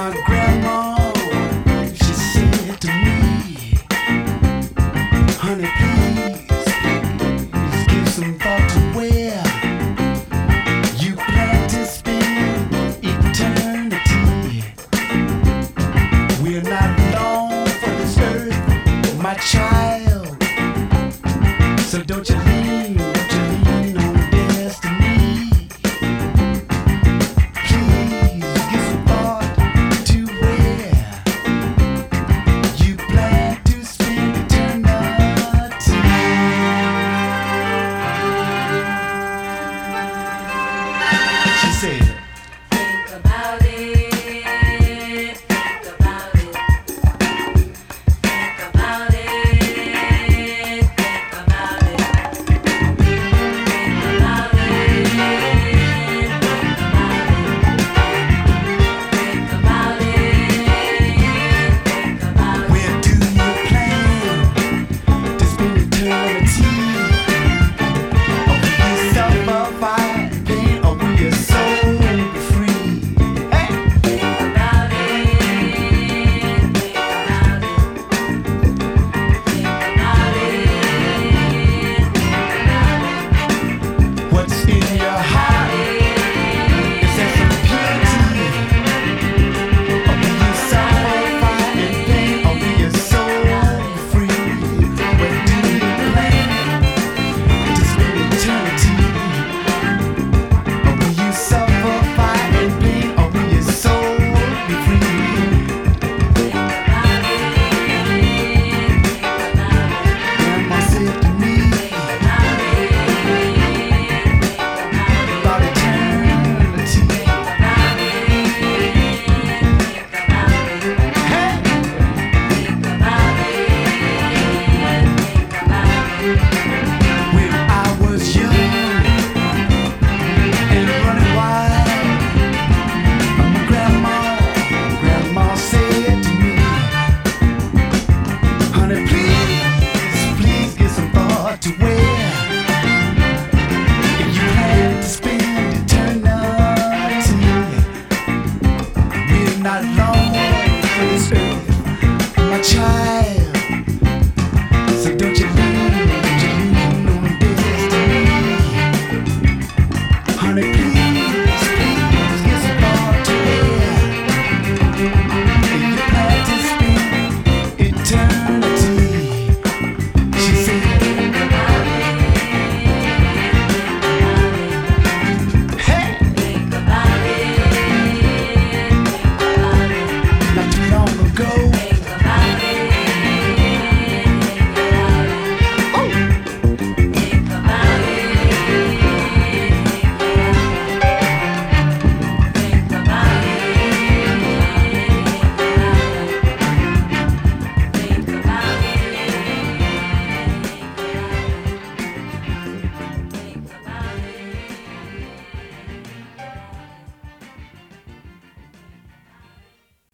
my grandma, she said to me, honey, please, give some thought to where you plan to spend eternity. We're not long for this earth, my child, so don't you leave. Wear. child.